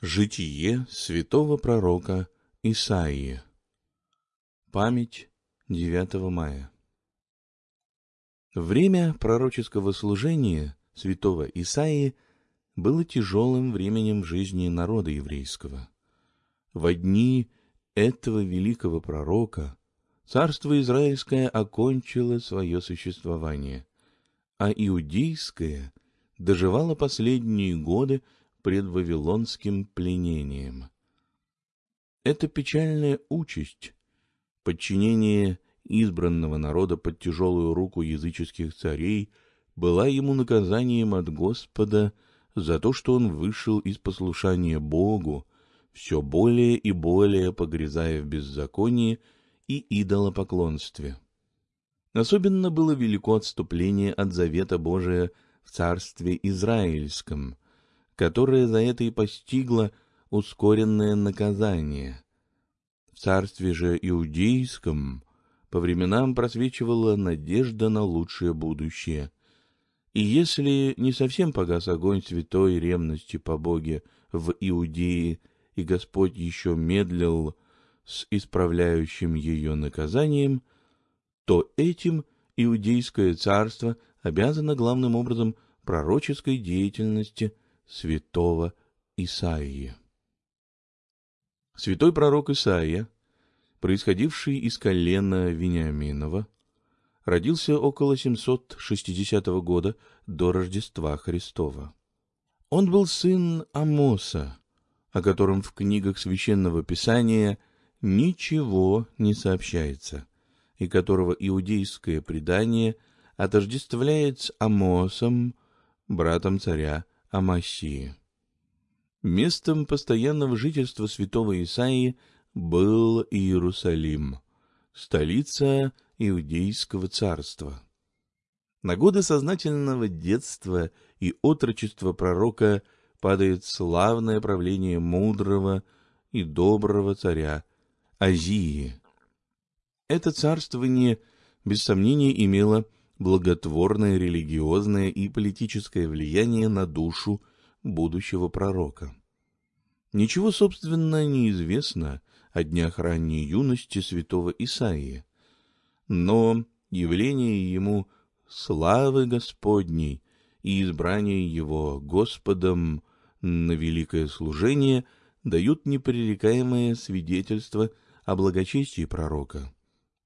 Житие святого пророка Исаии. Память 9 мая. Время пророческого служения святого Исаии было тяжелым временем в жизни народа еврейского. В дни этого великого пророка царство израильское окончило свое существование, а иудейское доживало последние годы пред вавилонским пленением. Эта печальная участь, подчинение избранного народа под тяжелую руку языческих царей, была ему наказанием от Господа за то, что он вышел из послушания Богу, все более и более погрязая в беззаконии и идолопоклонстве. Особенно было велико отступление от завета Божия в царстве Израильском, которое за это и постигло ускоренное наказание. В царстве же иудейском по временам просвечивала надежда на лучшее будущее. И если не совсем погас огонь святой ревности по Боге в Иудее, и Господь еще медлил с исправляющим ее наказанием, то этим иудейское царство обязано главным образом пророческой деятельности – святого Исаии. Святой пророк Исаия, происходивший из колена Вениаминова, родился около 760 года до Рождества Христова. Он был сын Амоса, о котором в книгах Священного Писания ничего не сообщается, и которого иудейское предание отождествляет с Амосом, братом царя Амасии. Местом постоянного жительства святого Исаии был Иерусалим, столица Иудейского царства. На годы сознательного детства и отрочества пророка падает славное правление мудрого и доброго царя Азии. Это царствование, без сомнения, имело благотворное религиозное и политическое влияние на душу будущего пророка. Ничего, собственно, не известно о днях ранней юности святого Исаии, но явление ему славы Господней и избрание его Господом на великое служение дают непререкаемое свидетельство о благочестии пророка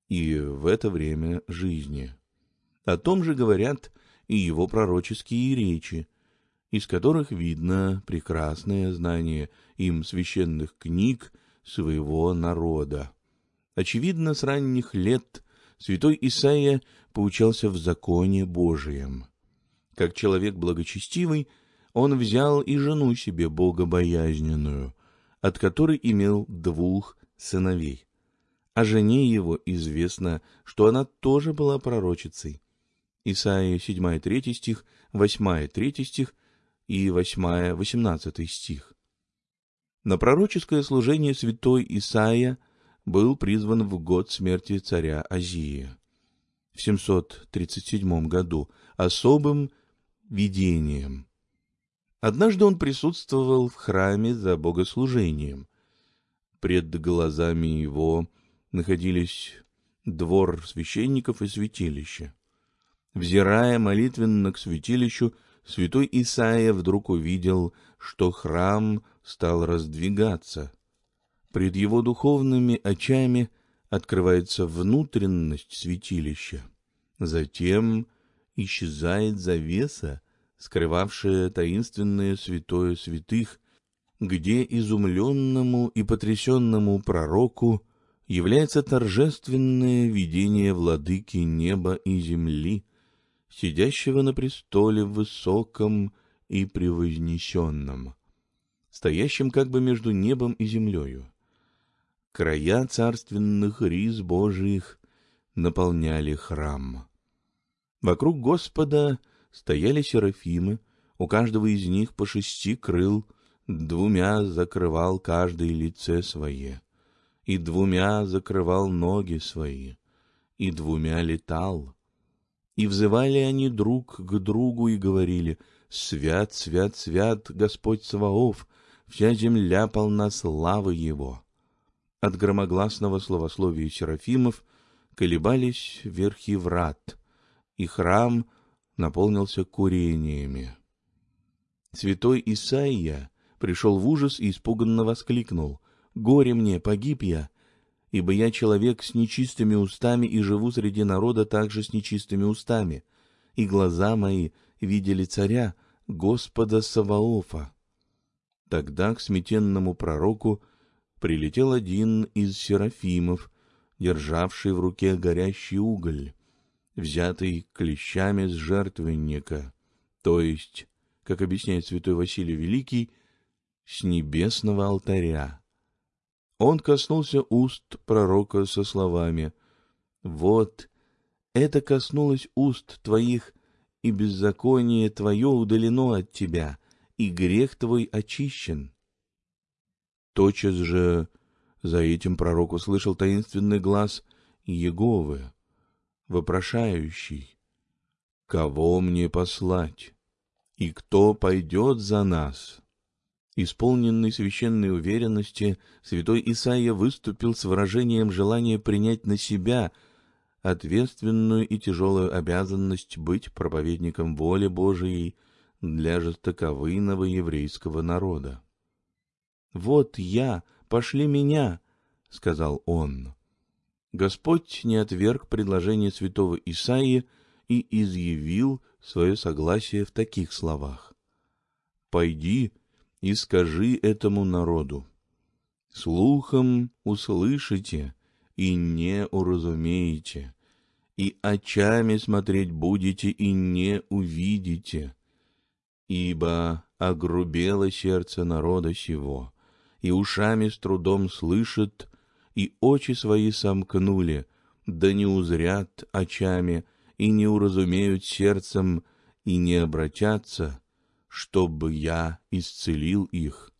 и в это время жизни. О том же говорят и его пророческие речи, из которых видно прекрасное знание им священных книг своего народа. Очевидно, с ранних лет святой Исаия поучался в законе Божием. Как человек благочестивый, он взял и жену себе богобоязненную, от которой имел двух сыновей. О жене его известно, что она тоже была пророчицей. Исаия 7 3 стих, 8 3 стих и 8 18 стих. На пророческое служение святой Исаия был призван в год смерти царя Азия в 737 году особым видением. Однажды он присутствовал в храме за богослужением. Пред глазами его находились двор священников и святилище. Взирая молитвенно к святилищу, святой Исаия вдруг увидел, что храм стал раздвигаться. Пред его духовными очами открывается внутренность святилища. Затем исчезает завеса, скрывавшая таинственное святое святых, где изумленному и потрясенному пророку является торжественное видение владыки неба и земли, сидящего на престоле высоком и превознесенном, стоящем как бы между небом и землею. Края царственных рис Божиих наполняли храм. Вокруг Господа стояли серафимы, у каждого из них по шести крыл, двумя закрывал каждое лице свое, и двумя закрывал ноги свои, и двумя летал. И взывали они друг к другу и говорили, «Свят, свят, свят, Господь Саваоф, вся земля полна славы Его. От громогласного словословия серафимов колебались верхи врат, и храм наполнился курениями. Святой Исаия пришел в ужас и испуганно воскликнул «Горе мне, погиб я, ибо я человек с нечистыми устами и живу среди народа также с нечистыми устами, и глаза мои видели царя, Господа Саваофа». Тогда к сметенному пророку прилетел один из серафимов, державший в руке горящий уголь, взятый клещами с жертвенника, то есть, как объясняет святой Василий Великий, с небесного алтаря. Он коснулся уст пророка со словами «Вот, это коснулось уст твоих, и беззаконие твое удалено от тебя, и грех твой очищен». Тотчас же за этим пророк услышал таинственный глаз Еговы, вопрошающий, «Кого мне послать? И кто пойдет за нас?» Исполненный священной уверенности, святой Исаия выступил с выражением желания принять на себя ответственную и тяжелую обязанность быть проповедником воли Божией для жестоковыйного еврейского народа. «Вот я, пошли меня», — сказал он. Господь не отверг предложение святого Исаии и изъявил свое согласие в таких словах. «Пойди и скажи этому народу. Слухом услышите и не уразумеете, и очами смотреть будете и не увидите, ибо огрубело сердце народа сего, и ушами с трудом слышат, и очи свои сомкнули, да не узрят очами, и не уразумеют сердцем, и не обратятся, чтобы я исцелил их.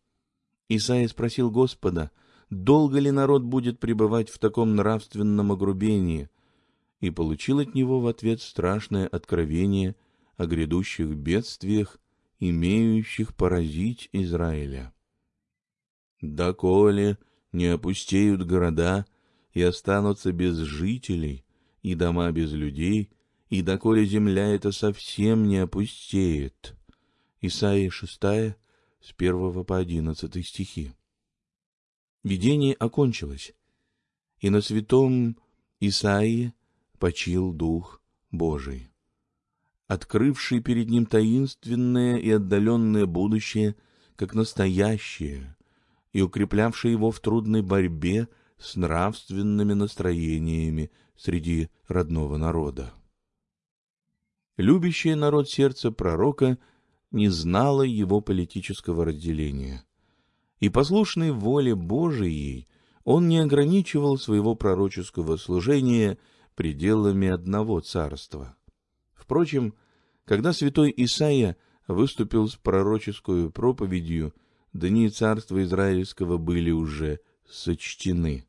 Исаия спросил Господа, долго ли народ будет пребывать в таком нравственном огрубении, и получил от него в ответ страшное откровение о грядущих бедствиях, имеющих поразить Израиля. «Доколе не опустеют города и останутся без жителей, и дома без людей, и доколе земля эта совсем не опустеет», Исаия 6, с 1 по 11 стихи. Видение окончилось, и на святом Исаии почил Дух Божий, открывший перед ним таинственное и отдаленное будущее, как настоящее, и укреплявший его в трудной борьбе с нравственными настроениями среди родного народа. Любящее народ сердца пророка — не знала его политического разделения. И послушный воле Божией, он не ограничивал своего пророческого служения пределами одного царства. Впрочем, когда святой Исаия выступил с пророческую проповедью, дни царства израильского были уже сочтены.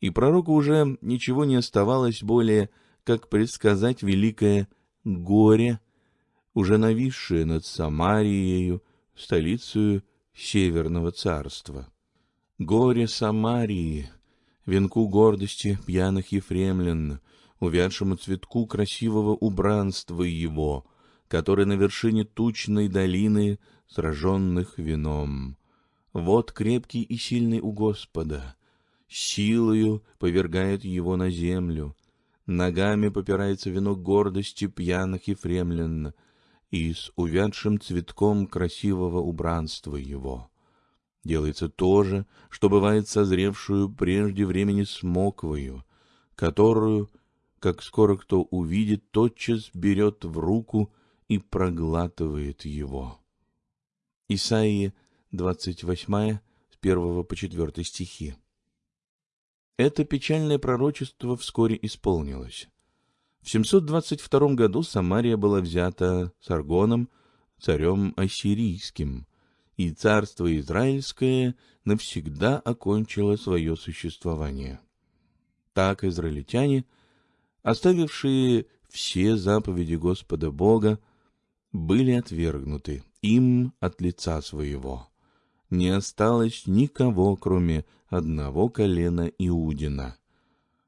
И пророку уже ничего не оставалось более, как предсказать великое горе уже нависшее над Самарией, столицей Северного царства. Горе Самарии, венку гордости пьяных ефремлян, увядшему цветку красивого убранства его, который на вершине тучной долины, сраженных вином. Вот крепкий и сильный у Господа, силою повергает его на землю, ногами попирается венок гордости пьяных ефремлян, и с увядшим цветком красивого убранства его. Делается то же, что бывает созревшую прежде времени смоквою, которую, как скоро кто увидит, тотчас берет в руку и проглатывает его. Исаия 28, с 1 по 4 стихи. Это печальное пророчество вскоре исполнилось. В 722 году Самария была взята Саргоном, царем ассирийским, и царство израильское навсегда окончило свое существование. Так израильтяне, оставившие все заповеди Господа Бога, были отвергнуты им от лица своего. не осталось никого, кроме одного колена Иудина.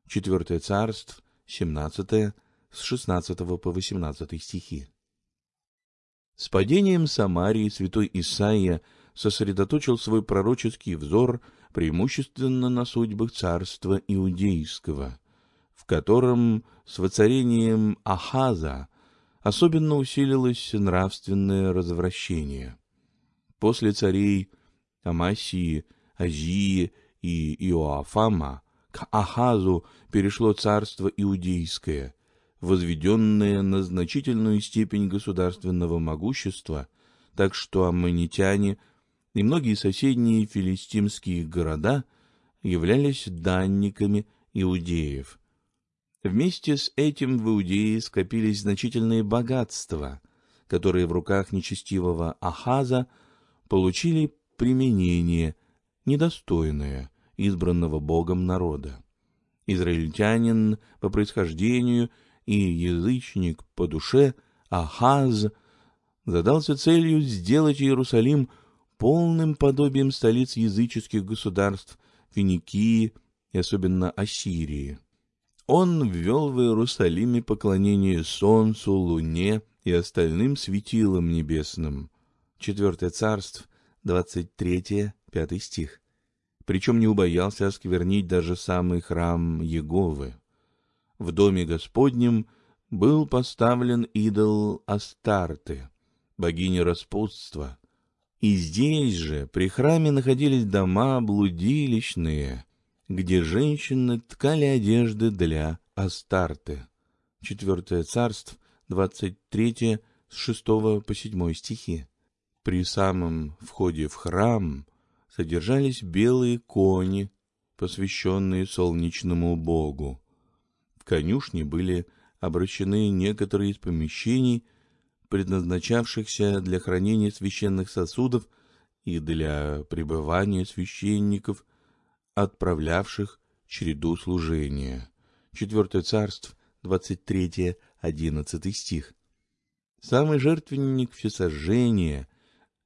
Четвертое царство, 17 с 16 по 18 стихи. С падением Самарии святой Исаия сосредоточил свой пророческий взор преимущественно на судьбах царства Иудейского, в котором с воцарением Ахаза особенно усилилось нравственное развращение. После царей Амасии, Азии и Иоафама к Ахазу перешло царство Иудейское, возведенное на значительную степень государственного могущества, так что аммонитяне и многие соседние филистимские города являлись данниками иудеев. Вместе с этим в Иудее скопились значительные богатства, которые в руках нечестивого Ахаза получили применение, недостойное избранного Богом народа. Израильтянин по происхождению и язычник по душе Ахаз задался целью сделать Иерусалим полным подобием столиц языческих государств Финикии и особенно Ассирии. Он ввел в Иерусалиме поклонение солнцу, луне и остальным светилам небесным. Четвертое царство, двадцать третье, пятый стих. Причем не убоялся осквернить даже самый храм Еговы. В доме Господнем был поставлен идол Астарты, богини распутства, и здесь же при храме находились дома блудилищные, где женщины ткали одежды для Астарты. Четвертое царство, двадцать третье, с шестого по седьмой стихи. При самом входе в храм содержались белые кони, посвященные солнечному богу. В конюшне были обращены некоторые из помещений, предназначавшихся для хранения священных сосудов и для пребывания священников, отправлявших череду служения. Четвертое царство, 23-11 стих. Самый жертвенник всесожжения,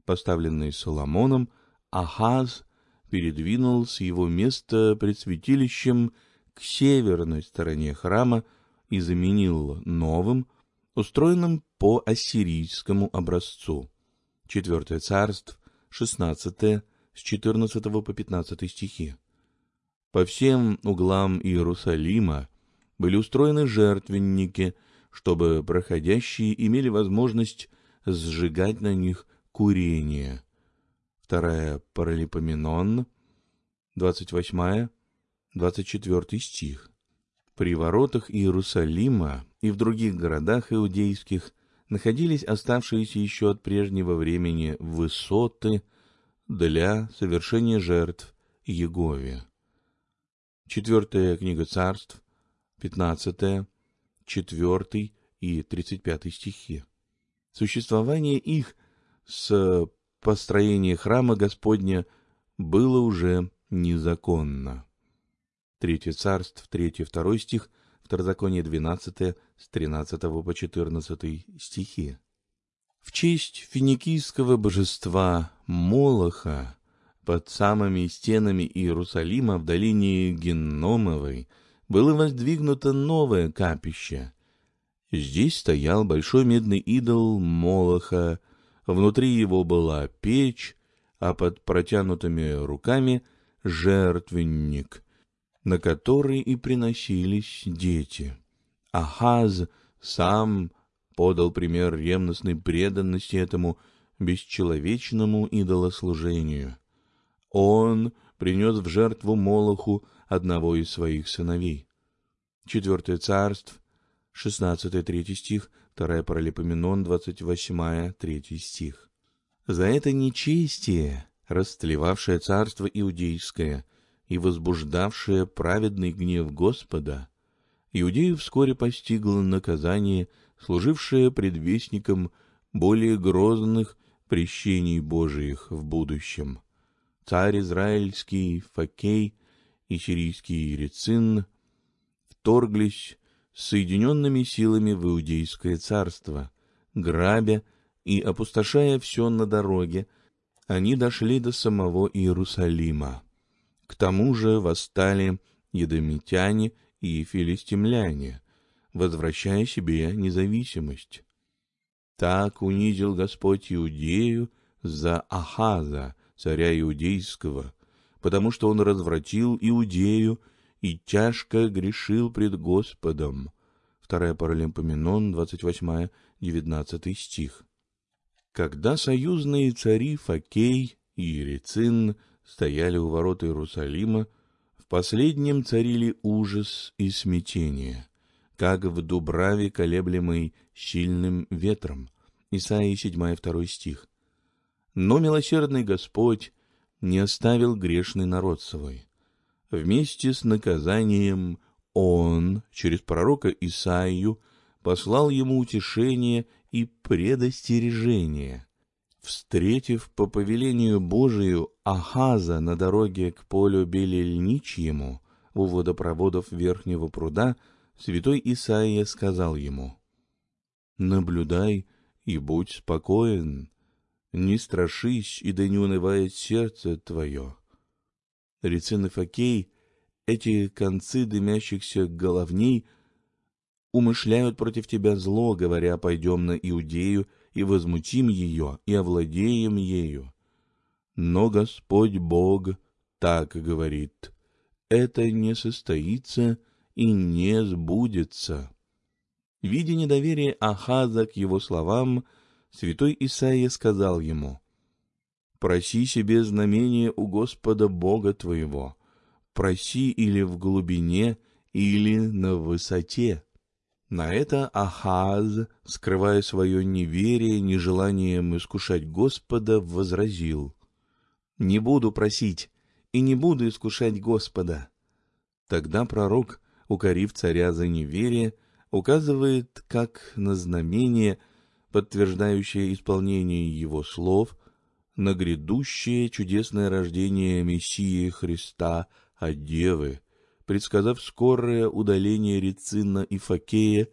поставленный Соломоном, Ахаз передвинул с его места пред святилищем к северной стороне храма и заменил новым, устроенным по ассирийскому образцу. Четвертое царство, шестнадцатое, с четырнадцатого по пятнадцатый стихи. По всем углам Иерусалима были устроены жертвенники, чтобы проходящие имели возможность сжигать на них курение. Вторая Паралипоменон, 28 24 стих. При воротах Иерусалима и в других городах иудейских находились оставшиеся еще от прежнего времени высоты для совершения жертв Егове. Четвертая книга царств, пятнадцатая, четвертый и тридцать пятый стихи. Существование их с построения храма Господня было уже незаконно. Третье царство, третий, второй стих, Второзаконие двенадцатое, с тринадцатого по четырнадцатый стихи. В честь финикийского божества Молоха под самыми стенами Иерусалима в долине Генномовой было воздвигнуто новое капище. Здесь стоял большой медный идол Молоха, внутри его была печь, а под протянутыми руками — жертвенник, на который и приносились дети. Ахаз сам подал пример ревностной преданности этому бесчеловечному идолослужению. Он принес в жертву Молоху одного из своих сыновей. Четвертое царство, шестнадцатый третий стих, вторая Паралипоменон, двадцать восьмая третий стих. За это нечестие, растлевавшее царство иудейское и возбуждавшее праведный гнев Господа, иудею вскоре постигло наказание, служившее предвестником более грозных прещений Божиих в будущем царь израильский Факей и сирийский Рецин вторглись с соединенными силами в Иудейское царство, грабя и опустошая все на дороге, они дошли до самого Иерусалима. К тому же восстали едомитяне и филистимляне, возвращая себе независимость. Так унизил Господь Иудею за Ахаза, царя Иудейского, потому что он развратил Иудею и тяжко грешил пред Господом. Вторая Паралимпоменон, 28-19 стих. Когда союзные цари Факей и Ерецин стояли у ворот Иерусалима, в последнем царили ужас и смятение, как в дубраве, колеблемой сильным ветром. Исаии 7-2 стих. Но милосердный Господь не оставил грешный народ свой. Вместе с наказанием Он через пророка Исаию послал ему утешение и предостережение. Встретив по повелению Божию Ахаза на дороге к полю Белельничьему у водопроводов Верхнего пруда, святой Исаия сказал ему, «Наблюдай и будь спокоен, не страшись, и да не унывает сердце твое. Рецин и Факей, эти концы дымящихся головней, умышляют против тебя зло, говоря, пойдем на Иудею и возмутим ее, и овладеем ею. Но Господь Бог так говорит, это не состоится и не сбудется. Видя недоверие Ахаза к его словам, святой Исаия сказал ему, «Проси себе знамение у Господа Бога твоего, проси или в глубине, или на высоте». На это Ахаз, скрывая свое неверие, нежеланием искушать Господа, возразил, «Не буду просить и не буду искушать Господа». Тогда пророк, укорив царя за неверие, указывает как на знамение – подтверждающее исполнение его слов, на грядущее чудесное рождение Мессии Христа от Девы, предсказав скорое удаление Рецина и Факея,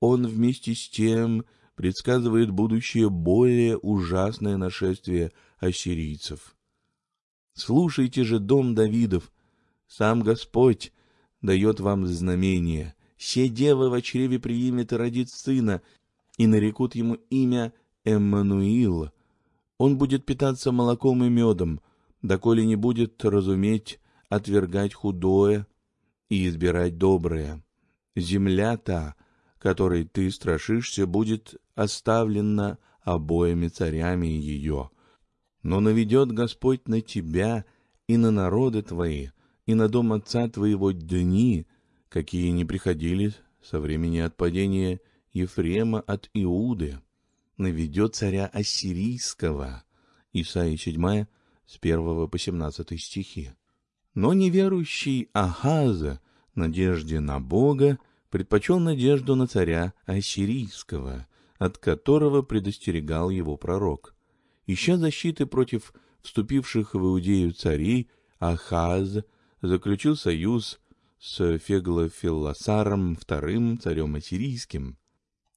он вместе с тем предсказывает будущее более ужасное нашествие ассирийцев. Слушайте же, дом Давидов, сам Господь дает вам знамение. Се дева в чреве приимет и родит сына, и нарекут ему имя Эммануил. Он будет питаться молоком и медом, доколе не будет разуметь отвергать худое и избирать доброе. Земля та, которой ты страшишься, будет оставлена обоими царями ее. Но наведет Господь на тебя и на народы твои, и на дом отца твоего дни, какие не приходили со времени отпадения Ефрема от Иуды, наведет царя Ассирийского. Исаия 7, с 1 по 17 стихи. Но неверующий Ахаза, надежде на Бога, предпочел надежду на царя Ассирийского, от которого предостерегал его пророк. Ища защиты против вступивших в Иудею царей, Ахаз заключил союз с Феглофилласаром II, царем ассирийским,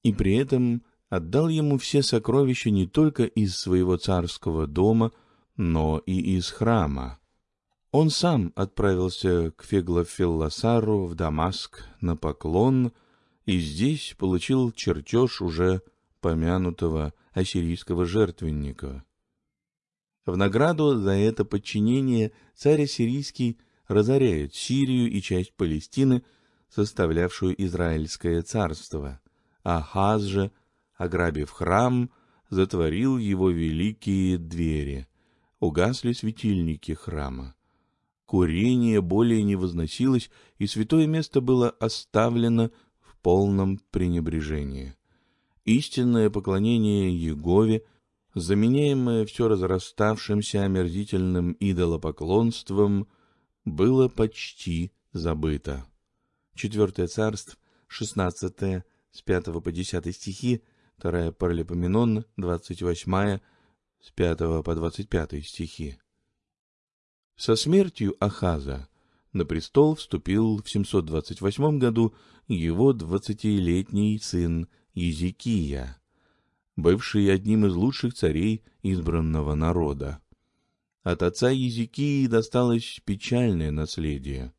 и при этом отдал ему все сокровища не только из своего царского дома, но и из храма. Он сам отправился к Феглофилласару в Дамаск на поклон и здесь получил чертеж уже помянутого ассирийского жертвенника. В награду за это подчинение царь ассирийский разоряет Сирию и часть Палестины, составлявшую Израильское царство. Ахаз же, ограбив храм, затворил его великие двери. Угасли светильники храма. Курение более не возносилось, и святое место было оставлено в полном пренебрежении. Истинное поклонение Егове, заменяемое все разраставшимся омерзительным идолопоклонством, было почти забыто. Четвертое царство, шестнадцатое с 5 по 10 стихи, вторая Паралипоменон, 28 с 5 по 25 стихи. Со смертью Ахаза на престол вступил в 728 году его двадцатилетний сын Езекия, бывший одним из лучших царей избранного народа. От отца Езекии досталось печальное наследие.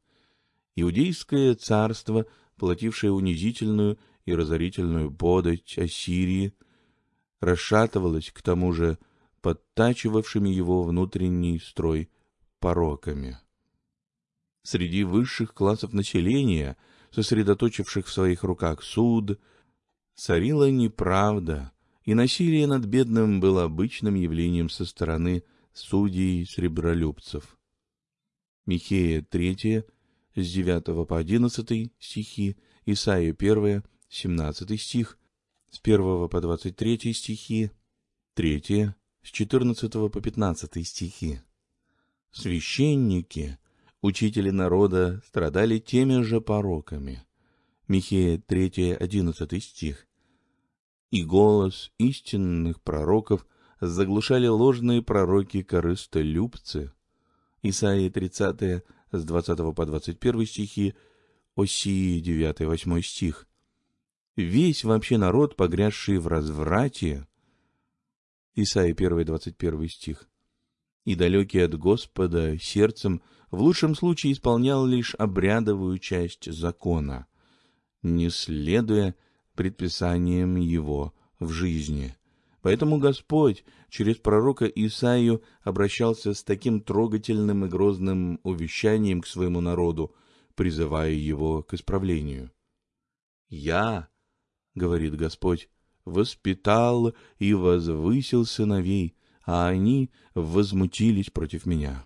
Иудейское царство, платившее унизительную и разорительную подать Ассирии, расшатывалось к тому же подтачивавшими его внутренний строй пороками. Среди высших классов населения, сосредоточивших в своих руках суд, царила неправда, и насилие над бедным было обычным явлением со стороны судей-сребролюбцев. Михея 3, с 9 по 11 стихи, Исаия 1, 17 стих, с 1 по 23 стихи, 3, с 14 по 15 стихи. Священники, учители народа, страдали теми же пороками. Михея 3, 11 стих. И голос истинных пророков заглушали ложные пророки-корыстолюбцы. Исаия 30, с 20 по 21 стихи, Осии 9-8 стих. Весь вообще народ, погрязший в разврате, Исаия 1, 21 стих. И далекий от Господа сердцем в лучшем случае исполнял лишь обрядовую часть закона, не следуя предписаниям его в жизни. Поэтому Господь через пророка Исаию обращался с таким трогательным и грозным увещанием к своему народу, призывая его к исправлению. «Я, — говорит Господь, воспитал и возвысил сыновей, а они возмутились против меня.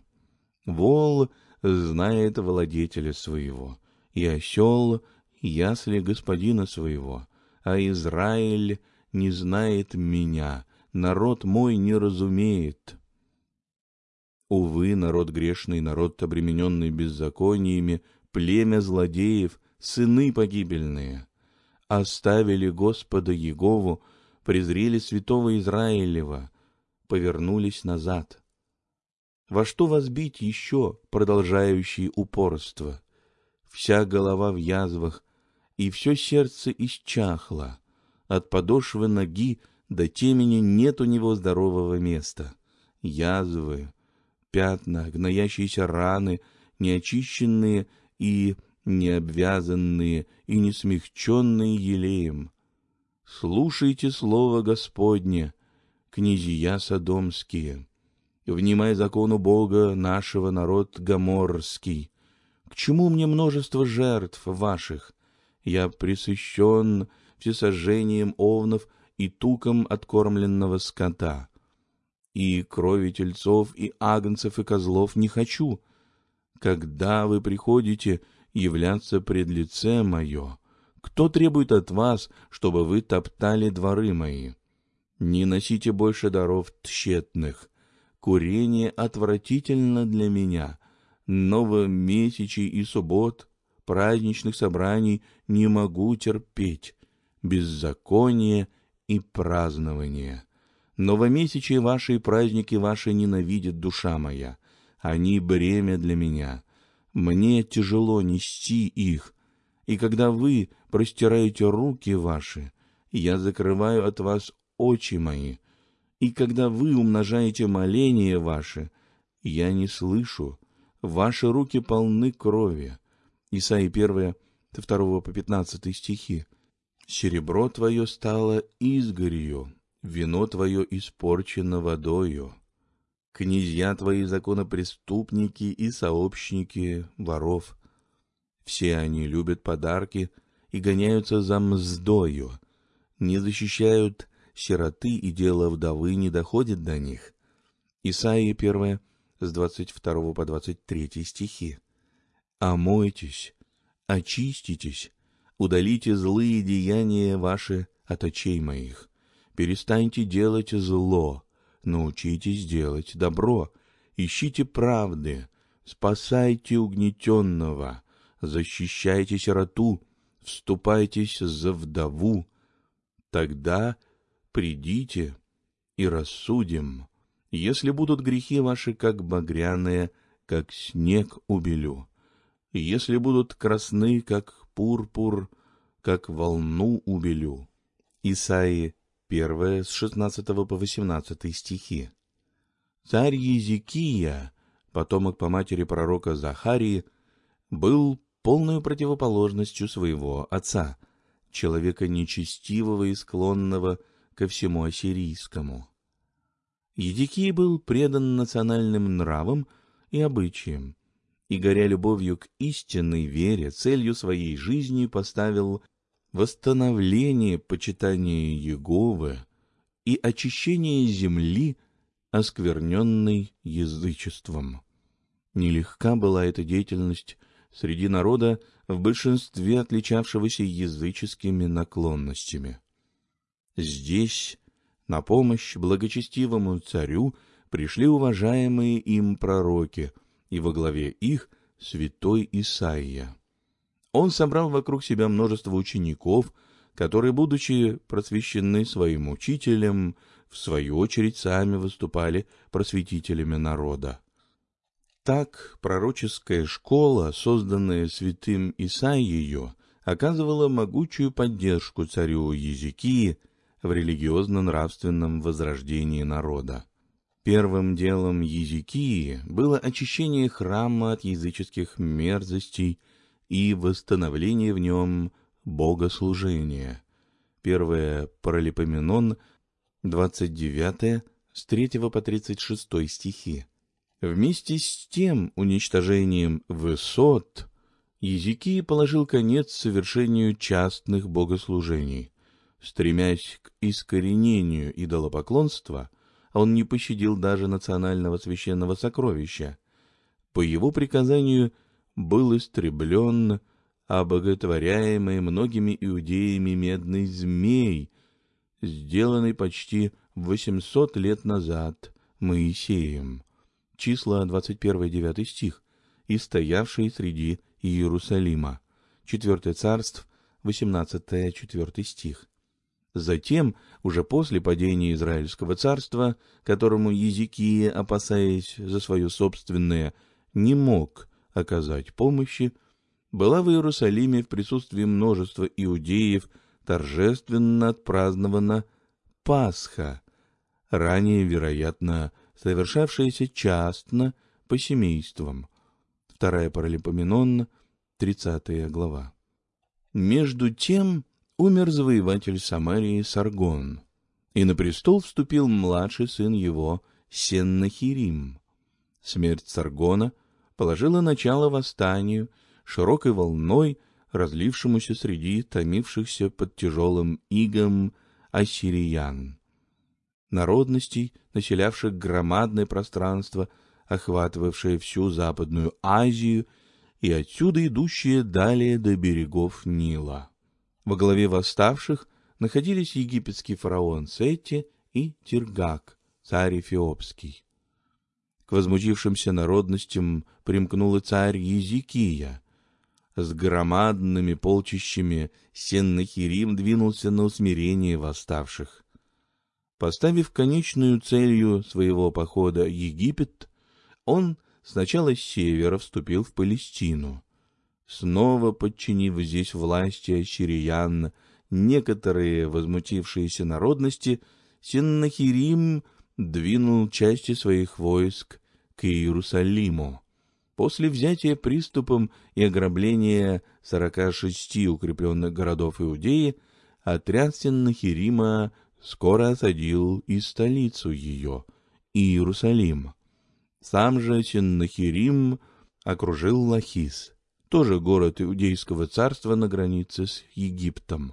Вол знает владетеля своего, и осел ясли господина своего, а Израиль не знает меня, народ мой не разумеет. Увы, народ грешный, народ обремененный беззакониями, племя злодеев, сыны погибельные — оставили Господа Егову, презрели святого Израилева, повернулись назад. Во что вас бить еще, продолжающие упорство? Вся голова в язвах, и все сердце исчахло. От подошвы ноги до темени нет у него здорового места. Язвы, пятна, гноящиеся раны, неочищенные и не обвязанные и не смягченные елеем. Слушайте слово Господне, князья содомские. Внимай закону Бога нашего народ гоморский. К чему мне множество жертв ваших? Я присыщен всесожжением овнов и туком откормленного скота. И крови тельцов, и агнцев, и козлов не хочу. Когда вы приходите, являться пред лице мое? Кто требует от вас, чтобы вы топтали дворы мои? Не носите больше даров тщетных. Курение отвратительно для меня. Новомесячий и суббот, праздничных собраний не могу терпеть. Беззаконие и празднование. Новомесячие ваши и праздники ваши ненавидит душа моя. Они бремя для меня. Мне тяжело нести их, и когда вы простираете руки ваши, я закрываю от вас очи мои, и когда вы умножаете моления ваши, я не слышу, ваши руки полны крови. Исаия 1, 2 по 15 стихи. Серебро твое стало изгорью, вино твое испорчено водою. Князья твои законопреступники и сообщники воров. Все они любят подарки и гоняются за мздою, не защищают сироты, и дело вдовы не доходит до них. Исаия 1, с 22 по 23 стихи. «Омойтесь, очиститесь, удалите злые деяния ваши от очей моих, перестаньте делать зло, научитесь делать добро, ищите правды, спасайте угнетенного, защищайте сироту, вступайтесь за вдову. Тогда придите и рассудим. Если будут грехи ваши, как багряные, как снег убелю. Если будут красны, как пурпур, как волну убелю. Исаии 1 с 16 по 18 стихи. Царь Езекия, потомок по матери пророка Захарии, был полной противоположностью своего отца, человека нечестивого и склонного ко всему ассирийскому. Едикий был предан национальным нравам и обычаям, и, горя любовью к истинной вере, целью своей жизни поставил восстановление почитания Еговы и очищение земли, оскверненной язычеством. Нелегка была эта деятельность среди народа, в большинстве отличавшегося языческими наклонностями. Здесь на помощь благочестивому царю пришли уважаемые им пророки, и во главе их святой Исаия. Он собрал вокруг себя множество учеников, которые, будучи просвещены своим учителем, в свою очередь сами выступали просветителями народа. Так пророческая школа, созданная святым Исаией, оказывала могучую поддержку царю Езекии в религиозно-нравственном возрождении народа. Первым делом Езекии было очищение храма от языческих мерзостей и восстановление в нем богослужения. Первое Паралипоменон, 29, с 3 по 36 стихи. Вместе с тем уничтожением высот Езекия положил конец совершению частных богослужений. Стремясь к искоренению идолопоклонства – он не пощадил даже национального священного сокровища. По его приказанию был истреблен обоготворяемый многими иудеями медный змей, сделанный почти 800 лет назад Моисеем. Числа 21-9 стих. И стоявший среди Иерусалима. Четвертое царство, 18-4 стих. Затем, уже после падения Израильского царства, которому Езекия, опасаясь за свое собственное, не мог оказать помощи, была в Иерусалиме в присутствии множества иудеев торжественно отпразднована Пасха, ранее, вероятно, совершавшаяся частно по семействам. Вторая Паралипоменон, 30 глава. Между тем, умер завоеватель Самарии Саргон, и на престол вступил младший сын его Сеннахирим. Смерть Саргона положила начало восстанию, широкой волной, разлившемуся среди томившихся под тяжелым игом ассириян. Народностей, населявших громадное пространство, охватывавшее всю Западную Азию и отсюда идущее далее до берегов Нила. Во главе восставших находились египетский фараон Сетти и Тиргак, царь Эфиопский. К возмутившимся народностям примкнул и царь Езекия. С громадными полчищами Сеннахирим двинулся на усмирение восставших. Поставив конечную целью своего похода Египет, он сначала с севера вступил в Палестину, снова подчинив здесь власти ассириян, некоторые возмутившиеся народности, Синнахирим двинул части своих войск к Иерусалиму. После взятия приступом и ограбления сорока шести укрепленных городов Иудеи, отряд Синнахирима скоро осадил и столицу ее, Иерусалим. Сам же Синнахирим окружил Лахис тоже город Иудейского царства на границе с Египтом.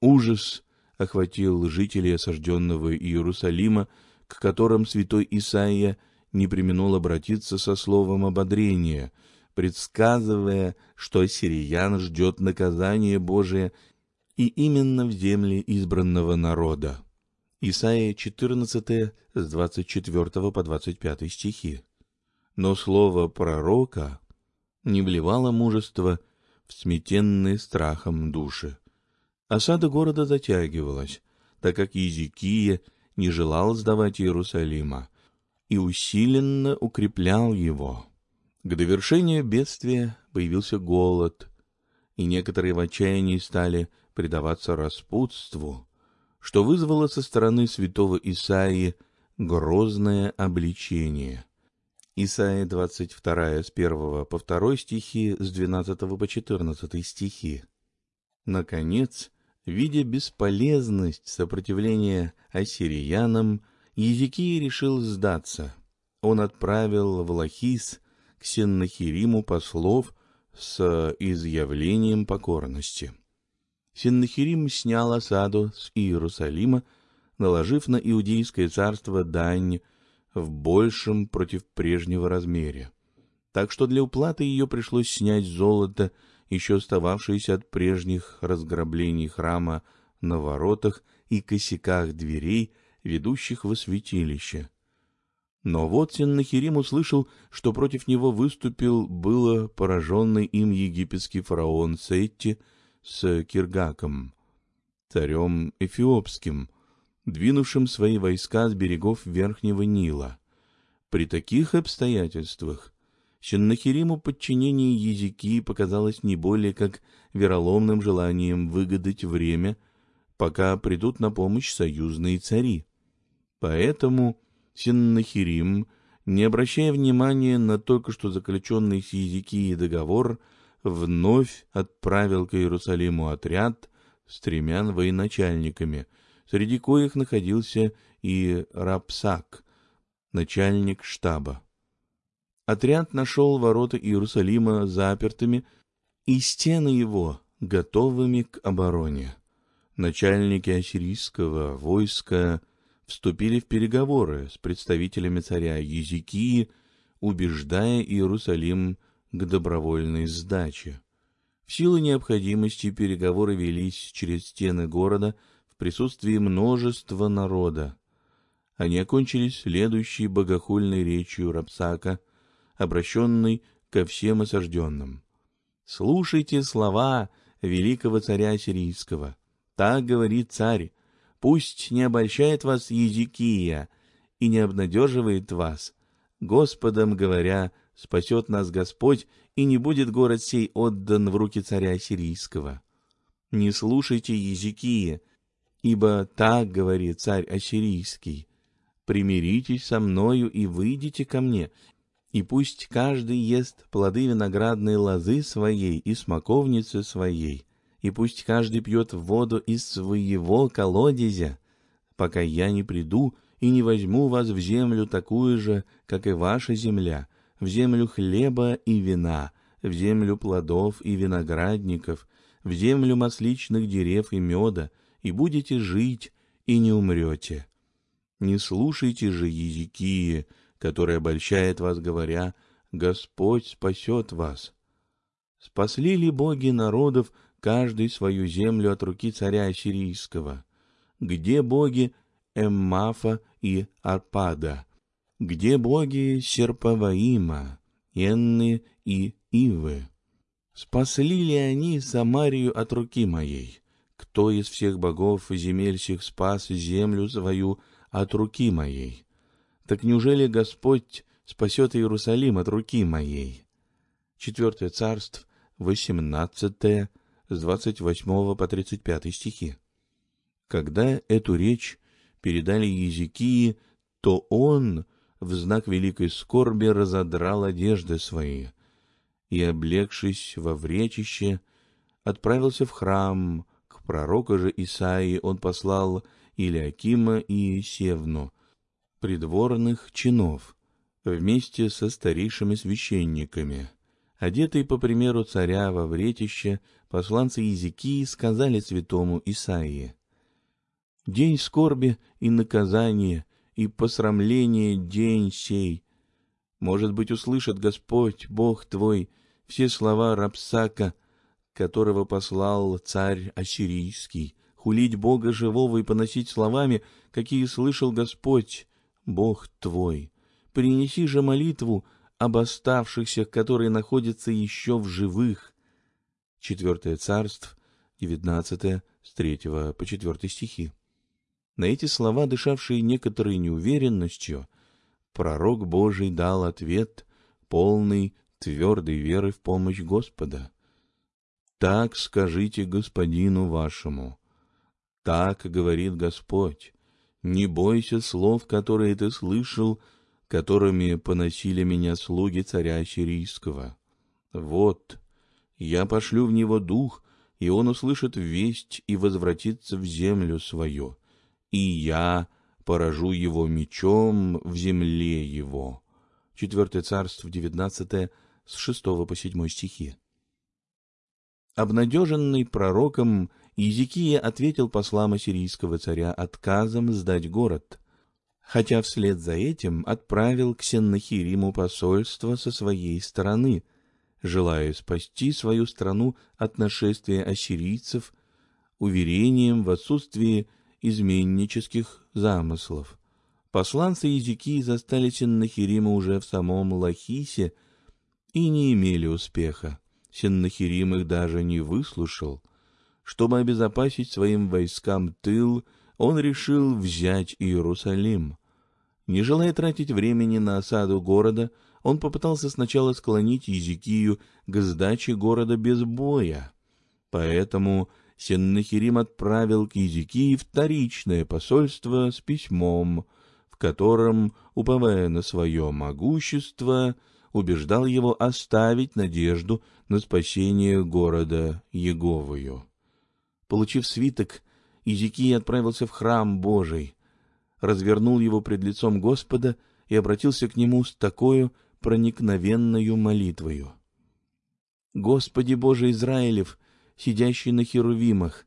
Ужас охватил жителей осажденного Иерусалима, к которым святой Исаия не применул обратиться со словом ободрения, предсказывая, что ассириян ждет наказание Божие и именно в земле избранного народа. Исаия 14, с 24 по 25 стихи. Но слово пророка не вливало мужество в сметенные страхом души. Осада города затягивалась, так как Езекия не желал сдавать Иерусалима и усиленно укреплял его. К довершению бедствия появился голод, и некоторые в отчаянии стали предаваться распутству, что вызвало со стороны святого Исаии грозное обличение. Исайя 22 с 1 по 2 стихи, с 12 по 14 стихи. Наконец, видя бесполезность сопротивления ассириянам, Езекия решил сдаться. Он отправил в Лахис к Сеннахириму послов с изъявлением покорности. Сеннахирим снял осаду с Иерусалима, наложив на Иудейское царство дань в большем против прежнего размере. Так что для уплаты ее пришлось снять золото, еще остававшееся от прежних разграблений храма на воротах и косяках дверей, ведущих во святилище. Но вот Сеннахирим услышал, что против него выступил было пораженный им египетский фараон Сетти с Киргаком, царем эфиопским, двинувшим свои войска с берегов Верхнего Нила. При таких обстоятельствах Сеннахириму подчинение языки показалось не более как вероломным желанием выгадать время, пока придут на помощь союзные цари. Поэтому Синнахирим, не обращая внимания на только что заключенный с Езекией договор, вновь отправил к Иерусалиму отряд с тремя военачальниками, среди коих находился и Рапсак, начальник штаба. Отряд нашел ворота Иерусалима запертыми и стены его готовыми к обороне. Начальники ассирийского войска — вступили в переговоры с представителями царя Езекии, убеждая Иерусалим к добровольной сдаче. В силу необходимости переговоры велись через стены города присутствии множества народа. Они окончились следующей богохульной речью Рапсака, обращенной ко всем осажденным. «Слушайте слова великого царя сирийского. Так говорит царь, Пусть не обольщает вас Езекия и не обнадеживает вас. Господом говоря, спасет нас Господь, и не будет город сей отдан в руки царя сирийского. Не слушайте Езекия, ибо так говорит царь ассирийский. Примиритесь со мною и выйдите ко мне, и пусть каждый ест плоды виноградной лозы своей и смоковницы своей, и пусть каждый пьет воду из своего колодезя, пока я не приду и не возьму вас в землю такую же, как и ваша земля, в землю хлеба и вина, в землю плодов и виноградников, в землю масличных дерев и меда, и будете жить, и не умрете. Не слушайте же языки, которые обольщает вас, говоря, «Господь спасет вас». Спасли ли боги народов каждый свою землю от руки царя Ассирийского. Где боги Эммафа и Арпада? Где боги Серпаваима, Энны и Ивы? Спасли ли они Самарию от руки моей? Кто из всех богов и земель сих спас землю свою от руки моей? Так неужели Господь спасет Иерусалим от руки моей? Четвертое царство, восемнадцатое с 28 по 35 стихи. Когда эту речь передали Езекии, то он в знак великой скорби разодрал одежды свои и, облегшись во вречище, отправился в храм. К пророку же Исаии он послал Илиакима и Севну, придворных чинов, вместе со старейшими священниками. Одетые по примеру царя во вретище, посланцы Езекии сказали святому Исаии, «День скорби и наказания, и посрамления день сей. Может быть, услышит Господь, Бог твой, все слова Рапсака, которого послал царь Ассирийский, хулить Бога живого и поносить словами, какие слышал Господь, Бог твой. Принеси же молитву об оставшихся, которые находятся еще в живых, Четвертое царство, девятнадцатое, с третьего по четвертый стихи. На эти слова, дышавшие некоторой неуверенностью, пророк Божий дал ответ, полный твердой веры в помощь Господа. «Так скажите господину вашему, так говорит Господь, Не бойся слов, которые ты слышал, которыми поносили меня слуги царя Сирийского. Вот, я пошлю в него дух, и он услышит весть и возвратится в землю свою, и я поражу его мечом в земле его». Четвертое царство, девятнадцатое, с шестого по седьмой стихи. Обнадеженный пророком, Иезекия ответил послам ассирийского царя отказом сдать город, хотя вслед за этим отправил к Сеннахириму посольство со своей стороны, желая спасти свою страну от нашествия ассирийцев уверением в отсутствии изменнических замыслов. Посланцы Иезекии застали Сеннахирима уже в самом Лахисе и не имели успеха. Сеннахирим их даже не выслушал. Чтобы обезопасить своим войскам тыл, он решил взять Иерусалим. Не желая тратить времени на осаду города, он попытался сначала склонить Езекию к сдаче города без боя. Поэтому Сеннахирим отправил к Езекии вторичное посольство с письмом, в котором, уповая на свое могущество, убеждал его оставить надежду на спасение города Еговою. Получив свиток, Изикий отправился в храм Божий, развернул его пред лицом Господа и обратился к нему с такой проникновенною молитвою. «Господи Боже Израилев, сидящий на херувимах,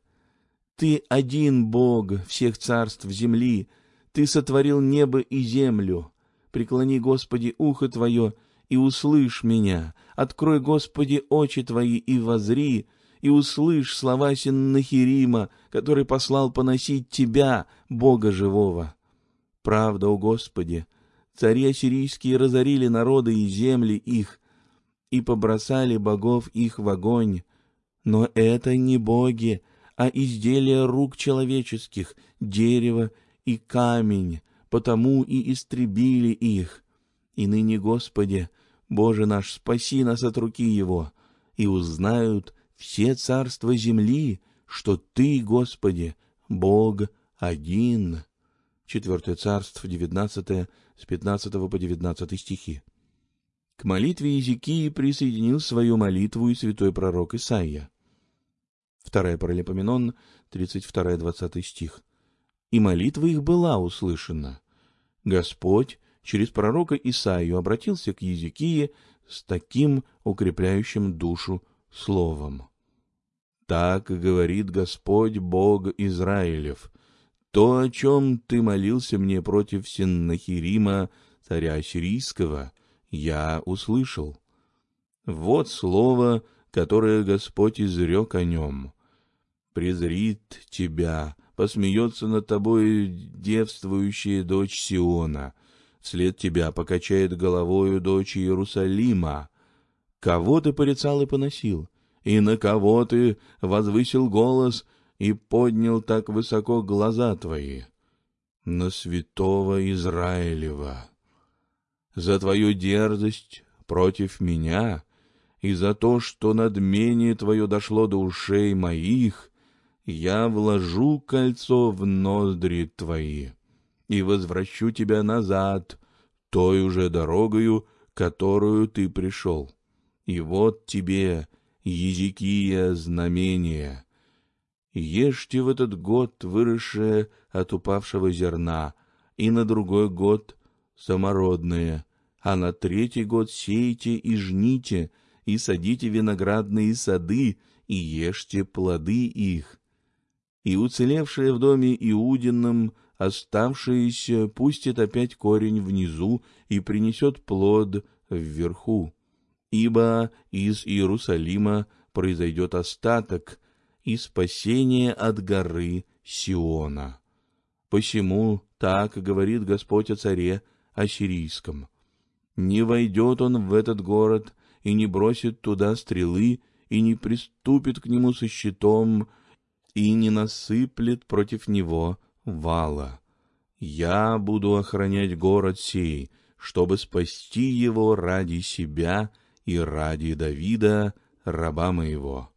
Ты один Бог всех царств земли, Ты сотворил небо и землю. Преклони, Господи, ухо Твое и услышь меня. Открой, Господи, очи Твои и возри, и услышь слова Синнахирима, который послал поносить Тебя, Бога живого. Правда, о Господи, цари ассирийские разорили народы и земли их, и побросали богов их в огонь. Но это не боги, а изделия рук человеческих, дерево и камень, потому и истребили их. И ныне, Господи, Боже наш, спаси нас от руки его, и узнают все царства земли, что Ты, Господи, Бог один. Четвертое царство, девятнадцатое, с пятнадцатого по девятнадцатый стихи. К молитве Езекии присоединил свою молитву и святой пророк Исаия. Вторая Паралипоменон, 32-20 стих. «И молитва их была услышана. Господь через пророка Исаию обратился к Езекии с таким укрепляющим душу словом. «Так говорит Господь Бог Израилев, то, о чем ты молился мне против Синнахирима, царя сирийского, я услышал. Вот слово, которое Господь изрек о нем. Презрит тебя, посмеется над тобой девствующая дочь Сиона, Вслед тебя покачает головою дочь Иерусалима. Кого ты порицал и поносил? И на кого ты возвысил голос и поднял так высоко глаза твои? На святого Израилева. За твою дерзость против меня и за то, что надмение твое дошло до ушей моих, я вложу кольцо в ноздри твои и возвращу тебя назад, той уже дорогою, которую ты пришел. И вот тебе, Езекия, знамение. Ешьте в этот год выросшее от упавшего зерна, и на другой год самородное, а на третий год сейте и жните, и садите виноградные сады, и ешьте плоды их. И уцелевшее в доме Иудином оставшееся пустит опять корень внизу и принесет плод вверху. Ибо из Иерусалима произойдет остаток и спасение от горы Сиона. Посему так говорит Господь о царе Ассирийском. Не войдет он в этот город и не бросит туда стрелы, и не приступит к нему со щитом, и не насыплет против него вала. Я буду охранять город сей, чтобы спасти его ради себя и ради Давида, раба моего».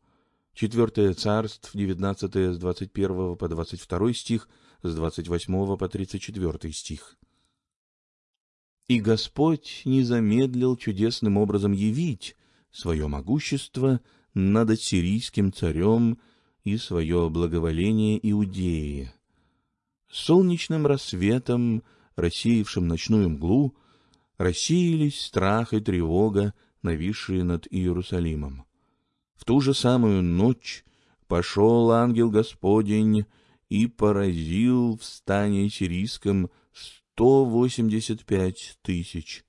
Четвертое царство, девятнадцатое с двадцать первого по двадцать второй стих, с 28 по 34 стих. «И Господь не замедлил чудесным образом явить свое могущество над ассирийским царем и свое благоволение Иудеи. Солнечным рассветом, рассеявшим ночную мглу, рассеялись страх и тревога, нависшие над Иерусалимом. В ту же самую ночь пошел ангел Господень и поразил в стане сирийском сто восемьдесят пять тысяч,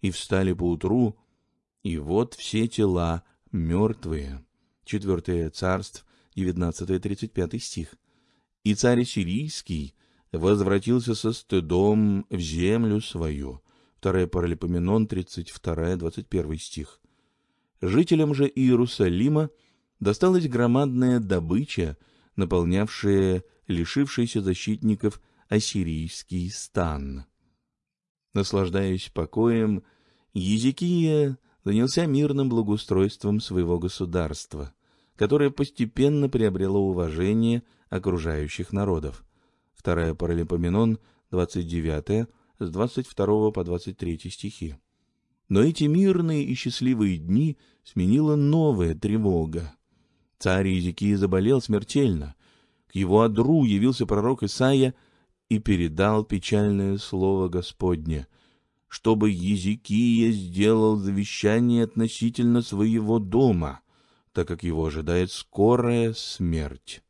и встали поутру, и вот все тела мертвые. Четвертое царство, девятнадцатое тридцать пятый стих. И царь сирийский возвратился со стыдом в землю свою. Второе Паралипоменон, тридцать вторая, двадцать первый стих. Жителям же Иерусалима досталась громадная добыча, наполнявшая лишившийся защитников ассирийский стан. Наслаждаясь покоем, Езекия занялся мирным благоустройством своего государства, которое постепенно приобрело уважение окружающих народов. Вторая Паралипоменон, 29 с 22 по 23 стихи. Но эти мирные и счастливые дни сменила новая тревога. Царь Иезекия заболел смертельно. К его одру явился пророк Исаия и передал печальное слово Господне, чтобы Езекия сделал завещание относительно своего дома, так как его ожидает скорая смерть.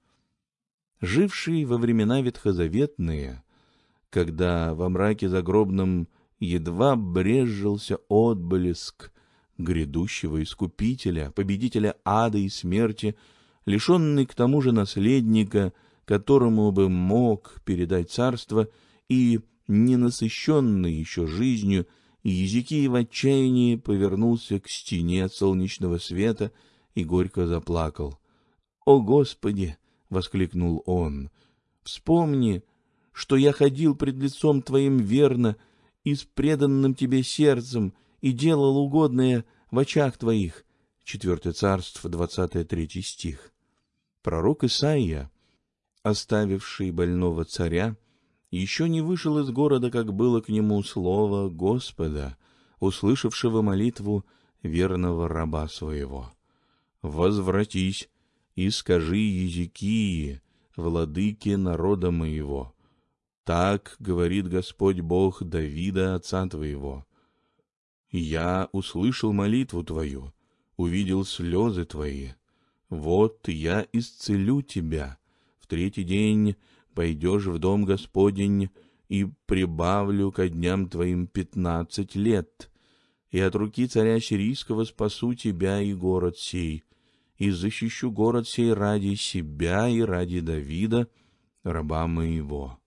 Живший во времена ветхозаветные, когда во мраке загробном едва брежился отблеск грядущего искупителя, победителя ада и смерти, лишенный к тому же наследника, которому бы мог передать царство, и ненасыщенный еще жизнью, Езекий в отчаянии повернулся к стене от солнечного света и горько заплакал. «О, Господи!» — воскликнул он. «Вспомни, что я ходил пред лицом Твоим верно и с преданным Тебе сердцем, и делал угодное в очах твоих. Четвертое царство, двадцатый третий стих. Пророк Исаия, оставивший больного царя, еще не вышел из города, как было к нему слово Господа, услышавшего молитву верного раба своего. «Возвратись и скажи Езекии, владыке народа моего. Так говорит Господь Бог Давида, отца твоего. Я услышал молитву твою, увидел слезы твои. Вот я исцелю тебя. В третий день пойдешь в дом Господень, и прибавлю ко дням твоим пятнадцать лет. И от руки царя сирийского спасу тебя и город сей, и защищу город сей ради себя и ради Давида, раба моего.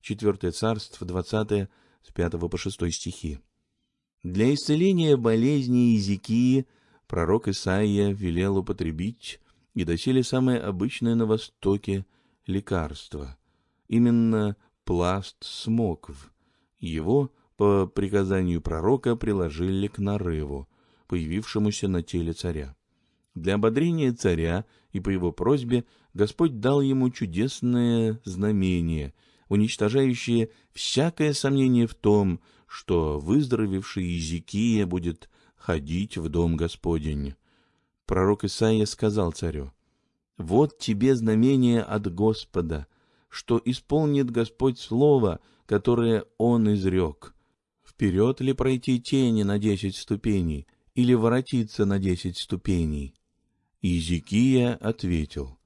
Четвертое царство, двадцатое, с пятого по шестой стихи. Для исцеления болезни Иезекии пророк Исаия велел употребить и доселе самое обычное на Востоке лекарство, именно пласт смокв. Его, по приказанию пророка, приложили к нарыву, появившемуся на теле царя. Для ободрения царя и по его просьбе Господь дал ему чудесное знамение, уничтожающее всякое сомнение в том, что выздоровевший Иезекия будет ходить в дом Господень. Пророк Исаия сказал царю, «Вот тебе знамение от Господа, что исполнит Господь слово, которое Он изрек. Вперед ли пройти тени на десять ступеней, или воротиться на десять ступеней?» Иезекия ответил,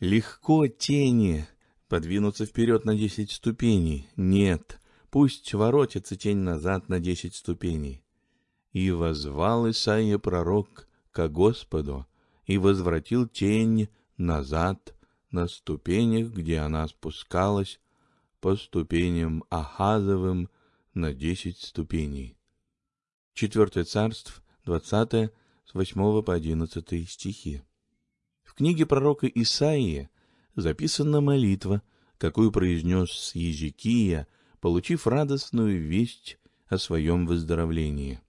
«Легко тени подвинуться вперед на десять ступеней. Нет, пусть воротится тень назад на десять ступеней. И возвал Исаия пророк ко Господу, и возвратил тень назад на ступенях, где она спускалась по ступеням Ахазовым на десять ступеней. Четвертое царство, двадцатое, с восьмого по одиннадцатый стихи. В книге пророка Исаии записана молитва, какую произнес Езекия получив радостную весть о своем выздоровлении.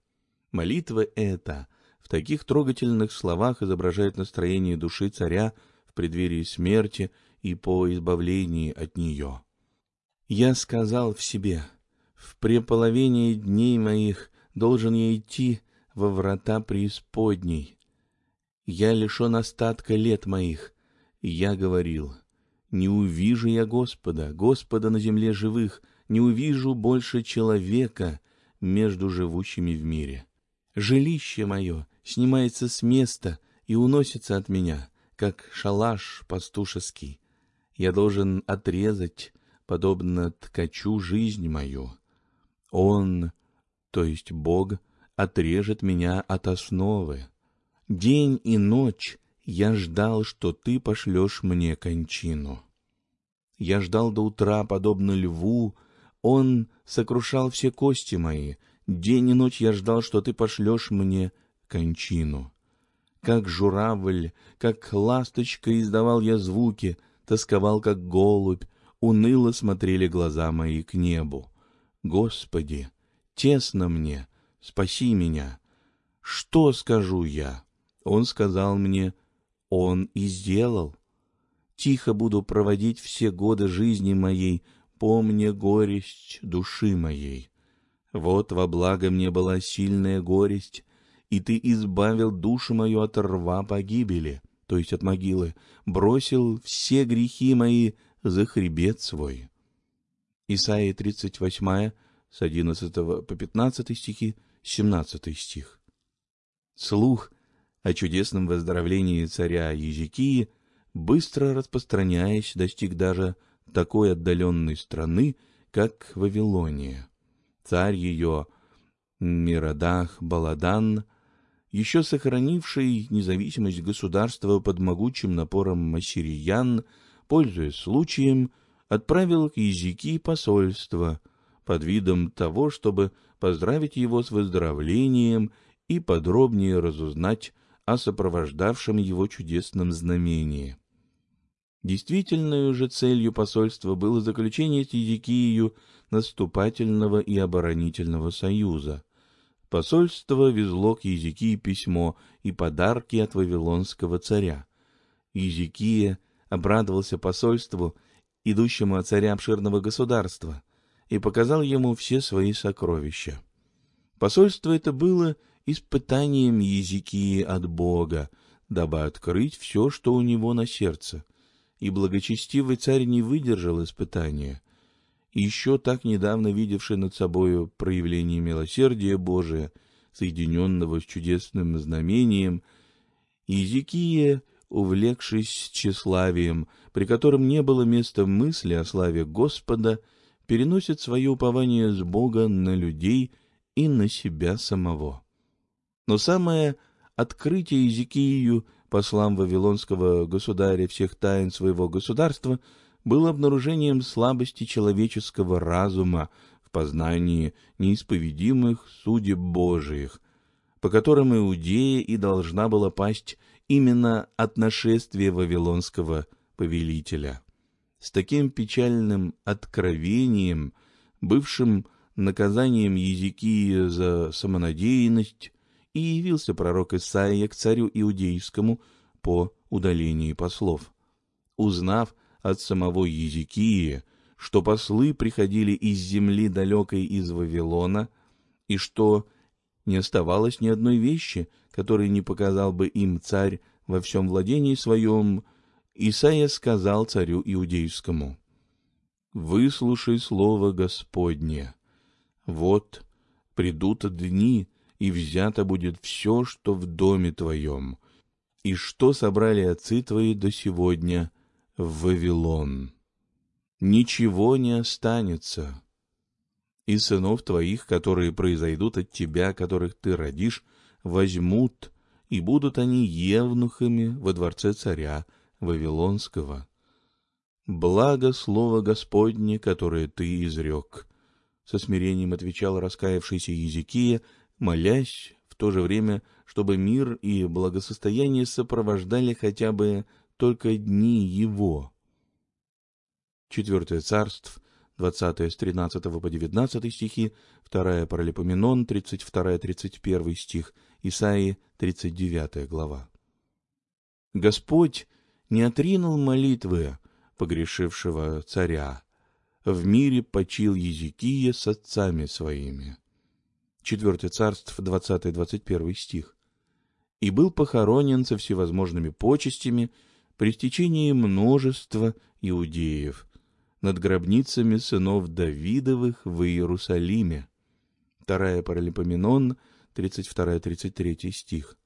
Молитва эта в таких трогательных словах изображает настроение души царя в преддверии смерти и по избавлении от нее. Я сказал в себе, в преполовении дней моих должен я идти во врата преисподней. Я лишен остатка лет моих, я говорил, не увижу я Господа, Господа на земле живых, не увижу больше человека между живущими в мире. Жилище мое снимается с места и уносится от меня, как шалаш пастушеский. Я должен отрезать, подобно ткачу, жизнь мою. Он, то есть Бог, отрежет меня от основы. День и ночь я ждал, что ты пошлешь мне кончину. Я ждал до утра, подобно льву, он сокрушал все кости мои. День и ночь я ждал, что ты пошлешь мне кончину. Как журавль, как ласточка издавал я звуки, тосковал, как голубь, уныло смотрели глаза мои к небу. Господи, тесно мне, спаси меня. Что скажу я? Он сказал мне, он и сделал. Тихо буду проводить все годы жизни моей, помня горесть души моей. Вот во благо мне была сильная горесть, и ты избавил душу мою от рва погибели, то есть от могилы, бросил все грехи мои за хребет свой. Исайя 38, с 11 по 15 стихи, 17 стих. Слух о чудесном выздоровлении царя Езекии, быстро распространяясь, достиг даже такой отдаленной страны, как Вавилония. Царь ее, Миродах Баладан, еще сохранивший независимость государства под могучим напором ассириян, пользуясь случаем, отправил к Езекии посольство под видом того, чтобы поздравить его с выздоровлением и подробнее разузнать о сопровождавшем его чудесном знамении. Действительной же целью посольства было заключение с Езекией наступательного и оборонительного союза. Посольство везло к Езекии письмо и подарки от вавилонского царя. Езекия обрадовался посольству, идущему от царя обширного государства, и показал ему все свои сокровища. Посольство это было испытанием Езекии от Бога, дабы открыть все, что у него на сердце. И благочестивый царь не выдержал испытания. еще так недавно видевший над собою проявление милосердия Божия, соединенного с чудесным знамением, Езекия, увлекшись тщеславием, при котором не было места мысли о славе Господа, переносит свое упование с Бога на людей и на себя самого. Но самое открытие Иезекиию послам вавилонского государя всех тайн своего государства было обнаружением слабости человеческого разума в познании неисповедимых судеб Божиих, по которым Иудея и должна была пасть именно от нашествия вавилонского повелителя. С таким печальным откровением, бывшим наказанием Езекии за самонадеянность, и явился пророк Исаия к царю иудейскому по удалении послов. Узнав от самого Езекии, что послы приходили из земли далекой из Вавилона, и что не оставалось ни одной вещи, которой не показал бы им царь во всем владении своем, Исаия сказал царю иудейскому, «Выслушай слово Господне. Вот придут дни, и взято будет все, что в доме твоем, и что собрали отцы твои до сегодня в Вавилон. Ничего не останется. И сынов твоих, которые произойдут от тебя, которых ты родишь, возьмут, и будут они евнухами во дворце царя Вавилонского. Благо слово Господне, которое ты изрек. Со смирением отвечал раскаявшийся Езекия, молясь в то же время, чтобы мир и благосостояние сопровождали хотя бы только дни его. Четвертое царство, 20 с 13 по 19 стихи, вторая Паралипоменон, 32-31 стих, Исаии, 39 глава. Господь не отринул молитвы погрешившего царя, в мире почил Езекия с отцами своими. Четвертое царство, 20-21 стих. И был похоронен со всевозможными почестями при стечении множества иудеев над гробницами сынов Давидовых в Иерусалиме. Вторая Паралипоменон, 32-33 стих.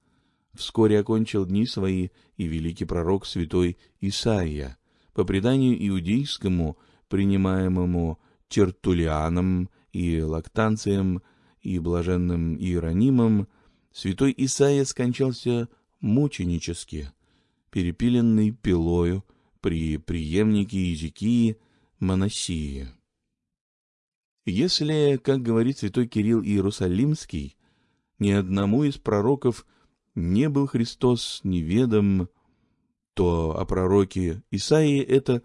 Вскоре окончил дни свои и великий пророк святой Исаия, по преданию иудейскому, принимаемому Тертулианом и Лактанцием и блаженным Иеронимом, святой Исаия скончался мученически, перепиленный пилою при преемнике Иезекии Моносии. Если, как говорит святой Кирилл Иерусалимский, ни одному из пророков не был Христос неведом, то о пророке Исаии это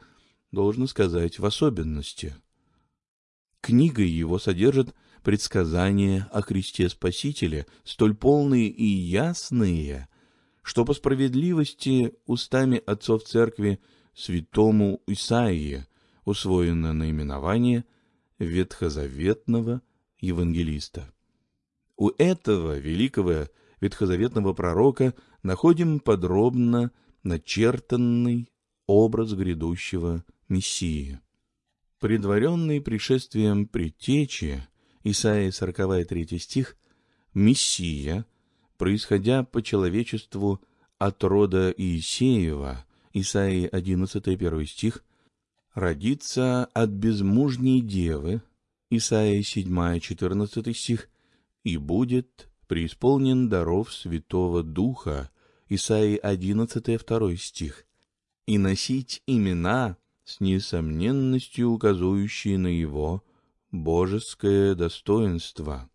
должно сказать в особенности. Книга его содержит предсказания о Христе Спасителе, столь полные и ясные, что по справедливости устами отцов церкви святому Исаии усвоено наименование – ветхозаветного евангелиста. У этого великого ветхозаветного пророка находим подробно начертанный образ грядущего Мессии. Предваренный пришествием предтечи, Исаия 43 стих, Мессия, происходя по человечеству от рода Иисеева, Исаии 11 1 стих, родится от безмужней девы, Исаия 7, 14 стих, и будет преисполнен даров Святого Духа, Исаии 11, 2 стих, и носить имена с несомненностью указующие на его божеское достоинство,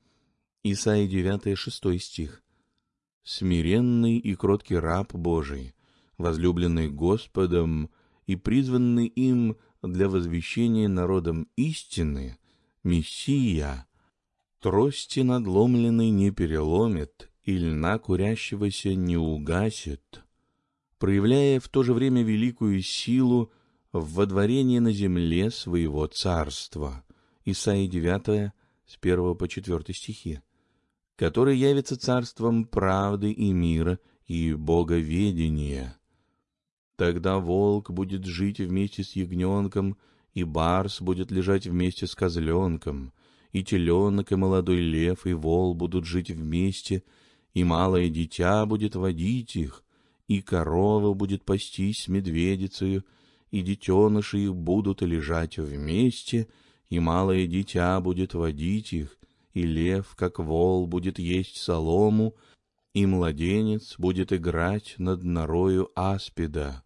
Исаии 9, 6 стих, смиренный и кроткий раб Божий, возлюбленный Господом и призванный им для возвещения народом истины, Мессия, трости надломленной не переломит и льна курящегося не угасит, проявляя в то же время великую силу в водворении на земле своего царства. Исаия 9, с 1 по 4 стихи, который явится царством правды и мира и боговедения Тогда волк будет жить вместе с ягненком, и барс будет лежать вместе с козленком, и теленок, и молодой лев, и вол будут жить вместе, и малое дитя будет водить их, и корова будет пастись с медведицею, и детеныши их будут лежать вместе, и малое дитя будет водить их, и лев, как вол, будет есть солому, и младенец будет играть над норою аспида,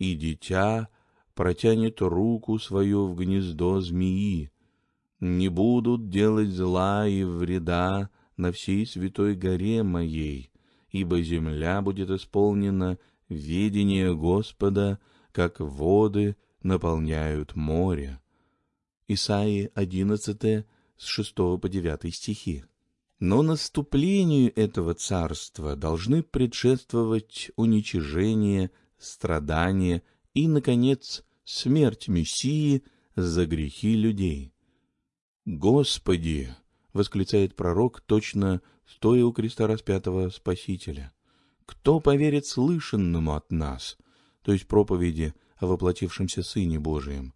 и дитя протянет руку свою в гнездо змеи. Не будут делать зла и вреда на всей святой горе моей, ибо земля будет исполнена ведение Господа, как воды наполняют море. Исаии 11, с 6 по 9 стихи. Но наступлению этого царства должны предшествовать уничижение страдания и, наконец, смерть Мессии за грехи людей. «Господи!» — восклицает пророк, точно стоя у креста распятого Спасителя. «Кто поверит слышанному от нас?» то есть проповеди о воплотившемся Сыне Божием.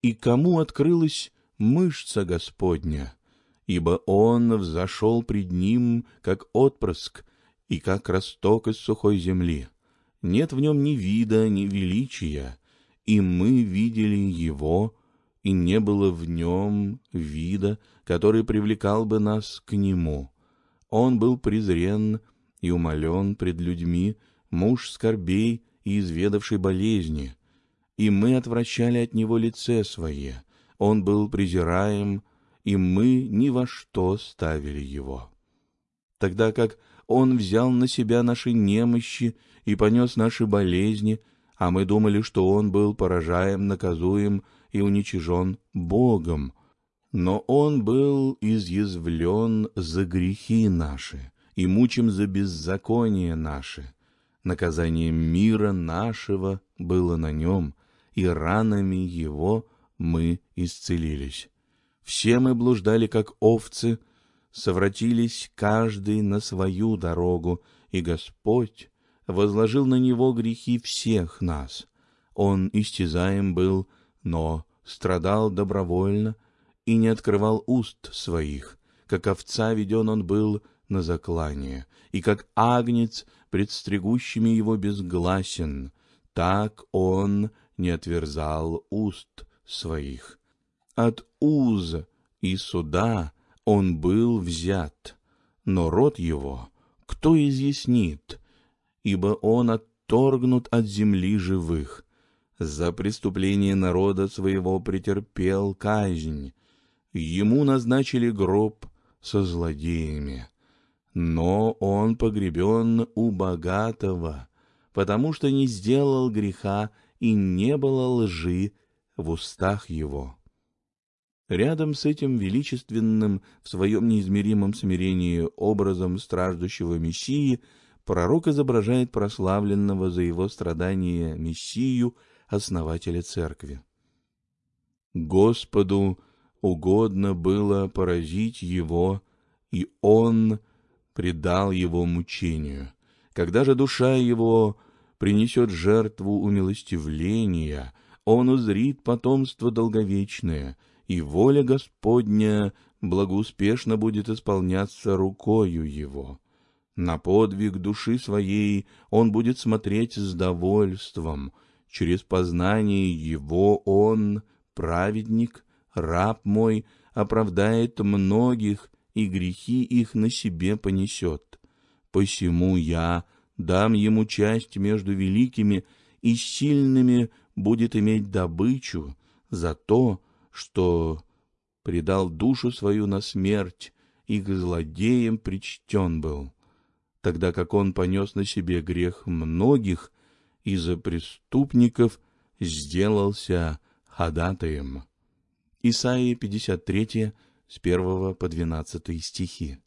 «И кому открылась мышца Господня?» ибо он взошел пред ним, как отпрыск и как росток из сухой земли нет в нем ни вида, ни величия, и мы видели его, и не было в нем вида, который привлекал бы нас к нему. Он был презрен и умолен пред людьми, муж скорбей и изведавший болезни, и мы отвращали от него лице свое. Он был презираем, и мы ни во что ставили его. Тогда как он взял на себя наши немощи и понес наши болезни, а мы думали, что он был поражаем, наказуем и уничижен Богом. Но он был изъязвлен за грехи наши и мучим за беззаконие наши. Наказание мира нашего было на нем, и ранами его мы исцелились. Все мы блуждали, как овцы, совратились каждый на свою дорогу, и Господь возложил на него грехи всех нас. Он истязаем был, но страдал добровольно и не открывал уст своих. Как овца веден он был на заклание, и как агнец пред стригущими его безгласен, так он не отверзал уст своих. От уз и суда он был взят, но род его кто изъяснит, ибо он отторгнут от земли живых. За преступление народа своего претерпел казнь. Ему назначили гроб со злодеями. Но он погребен у богатого, потому что не сделал греха и не было лжи в устах его. Рядом с этим величественным в своем неизмеримом смирении образом страждущего Мессии пророк изображает прославленного за его страдания Мессию, основателя церкви. Господу угодно было поразить его, и он предал его мучению. Когда же душа его принесет жертву умилостивления, он узрит потомство долговечное — и воля Господня благоуспешно будет исполняться рукою его. На подвиг души своей он будет смотреть с довольством, через познание его он, праведник, раб мой, оправдает многих, и грехи их на себе понесет. Посему я дам ему часть между великими, и сильными будет иметь добычу за то, что предал душу свою на смерть и к злодеям причтен был, тогда как он понес на себе грех многих и за преступников сделался ходатаем. Исаия 53, с 1 по 12 стихи.